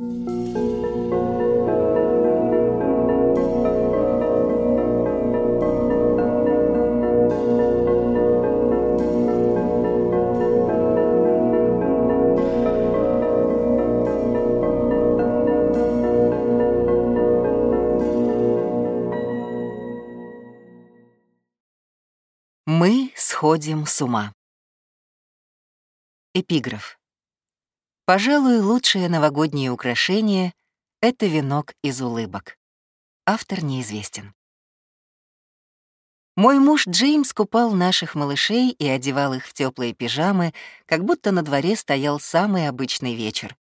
Мы сходим с ума. Эпиграф. Пожалуй, лучшее новогоднее украшение — это венок из улыбок. Автор неизвестен. Мой муж Джеймс купал наших малышей и одевал их в теплые пижамы, как будто на дворе стоял самый обычный вечер.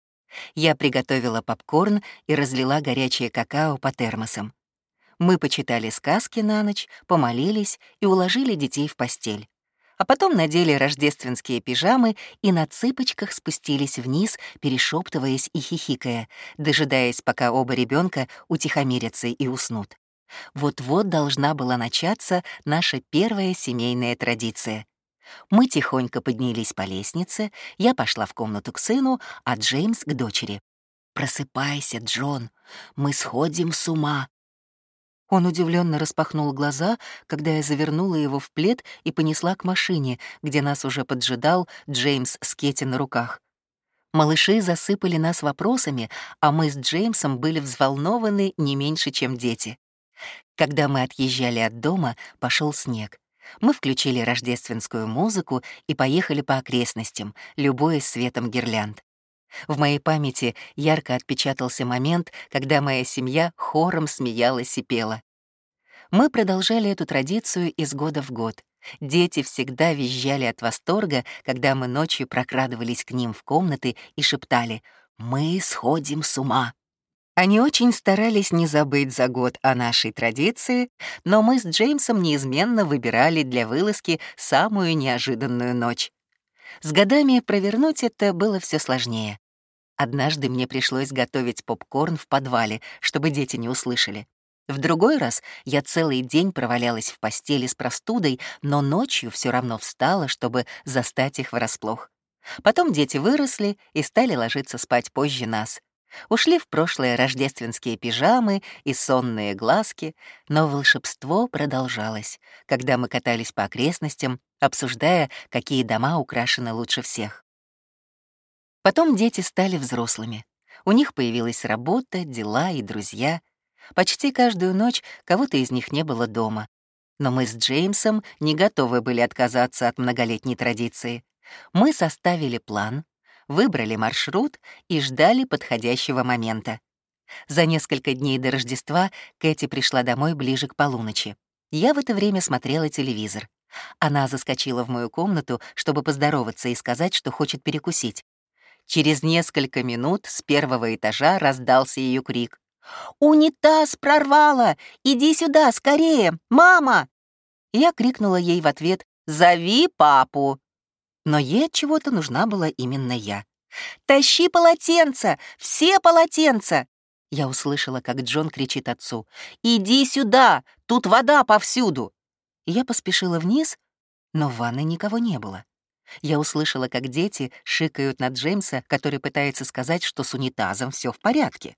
Я приготовила попкорн и разлила горячее какао по термосам. Мы почитали сказки на ночь, помолились и уложили детей в постель. А потом надели рождественские пижамы и на цыпочках спустились вниз, перешептываясь и хихикая, дожидаясь, пока оба ребенка утихомирятся и уснут. Вот-вот должна была начаться наша первая семейная традиция. Мы тихонько поднялись по лестнице, я пошла в комнату к сыну, а Джеймс — к дочери. «Просыпайся, Джон, мы сходим с ума», он удивленно распахнул глаза, когда я завернула его в плед и понесла к машине, где нас уже поджидал Джеймс с Кетти на руках. Малыши засыпали нас вопросами, а мы с Джеймсом были взволнованы не меньше, чем дети. Когда мы отъезжали от дома, пошел снег. Мы включили рождественскую музыку и поехали по окрестностям, любуясь светом гирлянд. В моей памяти ярко отпечатался момент, когда моя семья хором смеялась и пела. Мы продолжали эту традицию из года в год. Дети всегда визжали от восторга, когда мы ночью прокрадывались к ним в комнаты и шептали «Мы сходим с ума». Они очень старались не забыть за год о нашей традиции, но мы с Джеймсом неизменно выбирали для вылазки самую неожиданную ночь. С годами провернуть это было все сложнее. Однажды мне пришлось готовить попкорн в подвале, чтобы дети не услышали. В другой раз я целый день провалялась в постели с простудой, но ночью все равно встала, чтобы застать их врасплох. Потом дети выросли и стали ложиться спать позже нас. Ушли в прошлое рождественские пижамы и сонные глазки, но волшебство продолжалось, когда мы катались по окрестностям, обсуждая, какие дома украшены лучше всех. Потом дети стали взрослыми. У них появилась работа, дела и друзья. Почти каждую ночь кого-то из них не было дома. Но мы с Джеймсом не готовы были отказаться от многолетней традиции. Мы составили план, выбрали маршрут и ждали подходящего момента. За несколько дней до Рождества Кэти пришла домой ближе к полуночи. Я в это время смотрела телевизор. Она заскочила в мою комнату, чтобы поздороваться и сказать, что хочет перекусить. Через несколько минут с первого этажа раздался ее крик. «Унитаз прорвало! Иди сюда, скорее! Мама!» Я крикнула ей в ответ «Зови папу!» Но ей от чего-то нужна была именно я. «Тащи полотенца! Все полотенца!» Я услышала, как Джон кричит отцу. «Иди сюда! Тут вода повсюду!» Я поспешила вниз, но в ванной никого не было. Я услышала, как дети шикают на Джеймса, который пытается сказать, что с унитазом все в порядке.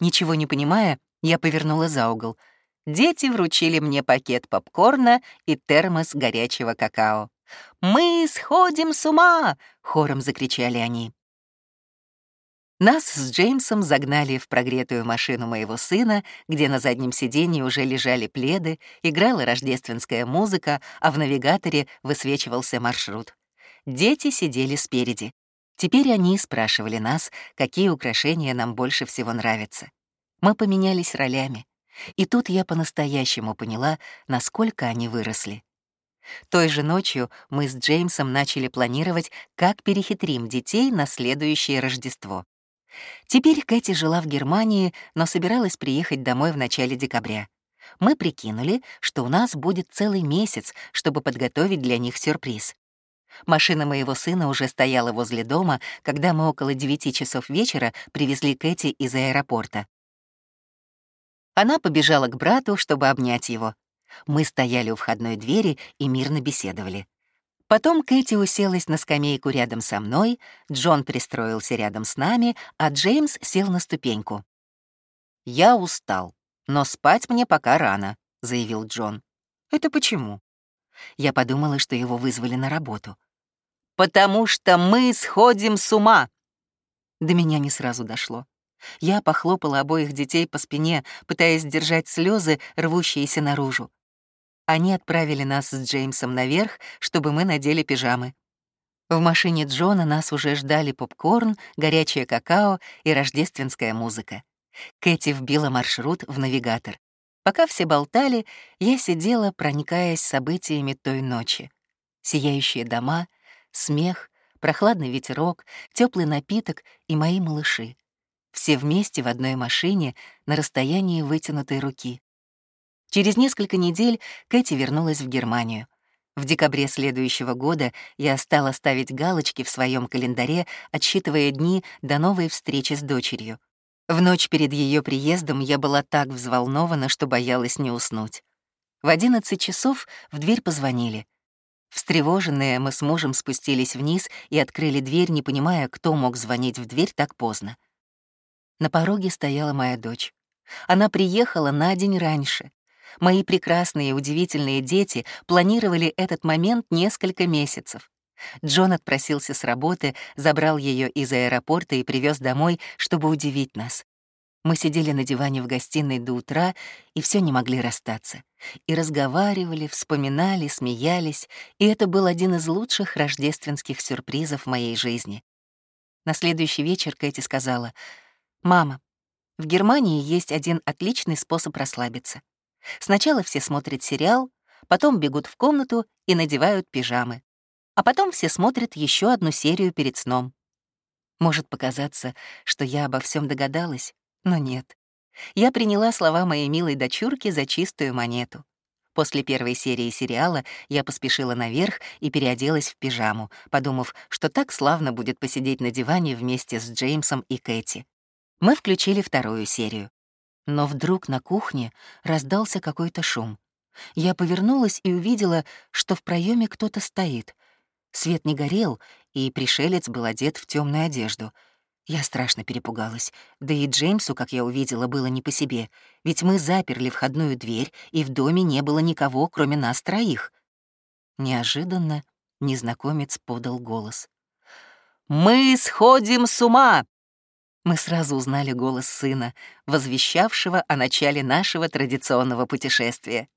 Ничего не понимая, я повернула за угол. Дети вручили мне пакет попкорна и термос горячего какао. «Мы сходим с ума!» — хором закричали они. Нас с Джеймсом загнали в прогретую машину моего сына, где на заднем сиденье уже лежали пледы, играла рождественская музыка, а в навигаторе высвечивался маршрут. Дети сидели спереди. Теперь они спрашивали нас, какие украшения нам больше всего нравятся. Мы поменялись ролями. И тут я по-настоящему поняла, насколько они выросли. Той же ночью мы с Джеймсом начали планировать, как перехитрим детей на следующее Рождество. Теперь Кэти жила в Германии, но собиралась приехать домой в начале декабря. Мы прикинули, что у нас будет целый месяц, чтобы подготовить для них сюрприз. Машина моего сына уже стояла возле дома, когда мы около девяти часов вечера привезли Кэти из аэропорта. Она побежала к брату, чтобы обнять его. Мы стояли у входной двери и мирно беседовали. Потом Кэти уселась на скамейку рядом со мной, Джон пристроился рядом с нами, а Джеймс сел на ступеньку. «Я устал, но спать мне пока рано», — заявил Джон. «Это почему?» Я подумала, что его вызвали на работу. «Потому что мы сходим с ума!» До меня не сразу дошло. Я похлопала обоих детей по спине, пытаясь сдержать слезы, рвущиеся наружу. Они отправили нас с Джеймсом наверх, чтобы мы надели пижамы. В машине Джона нас уже ждали попкорн, горячее какао и рождественская музыка. Кэти вбила маршрут в навигатор. Пока все болтали, я сидела, проникаясь событиями той ночи. Сияющие дома, смех, прохладный ветерок, теплый напиток и мои малыши. Все вместе в одной машине на расстоянии вытянутой руки. Через несколько недель Кэти вернулась в Германию. В декабре следующего года я стала ставить галочки в своем календаре, отсчитывая дни до новой встречи с дочерью. В ночь перед ее приездом я была так взволнована, что боялась не уснуть. В одиннадцать часов в дверь позвонили. Встревоженные, мы с мужем спустились вниз и открыли дверь, не понимая, кто мог звонить в дверь так поздно. На пороге стояла моя дочь. Она приехала на день раньше. Мои прекрасные и удивительные дети планировали этот момент несколько месяцев. Джон отпросился с работы, забрал ее из аэропорта и привез домой, чтобы удивить нас. Мы сидели на диване в гостиной до утра и все не могли расстаться. И разговаривали, вспоминали, смеялись, и это был один из лучших рождественских сюрпризов в моей жизни. На следующий вечер Кэти сказала, «Мама, в Германии есть один отличный способ расслабиться. Сначала все смотрят сериал, потом бегут в комнату и надевают пижамы. А потом все смотрят еще одну серию перед сном. Может показаться, что я обо всем догадалась, но нет. Я приняла слова моей милой дочурки за чистую монету. После первой серии сериала я поспешила наверх и переоделась в пижаму, подумав, что так славно будет посидеть на диване вместе с Джеймсом и Кэти. Мы включили вторую серию. Но вдруг на кухне раздался какой-то шум. Я повернулась и увидела, что в проеме кто-то стоит. Свет не горел, и пришелец был одет в темную одежду. Я страшно перепугалась. Да и Джеймсу, как я увидела, было не по себе, ведь мы заперли входную дверь, и в доме не было никого, кроме нас троих. Неожиданно незнакомец подал голос. «Мы сходим с ума!» Мы сразу узнали голос сына, возвещавшего о начале нашего традиционного путешествия.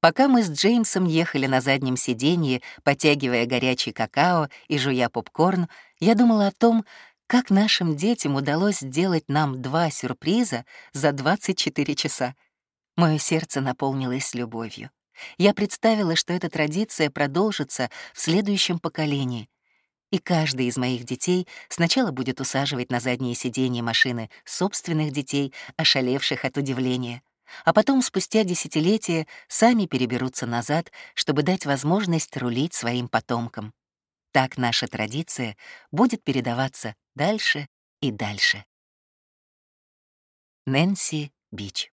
Пока мы с Джеймсом ехали на заднем сиденье, потягивая горячий какао и жуя попкорн, я думала о том, как нашим детям удалось сделать нам два сюрприза за 24 часа. Мое сердце наполнилось любовью. Я представила, что эта традиция продолжится в следующем поколении, и каждый из моих детей сначала будет усаживать на заднее сиденье машины собственных детей, ошалевших от удивления, а потом спустя десятилетия сами переберутся назад, чтобы дать возможность рулить своим потомкам. Так наша традиция будет передаваться дальше и дальше. Нэнси Бич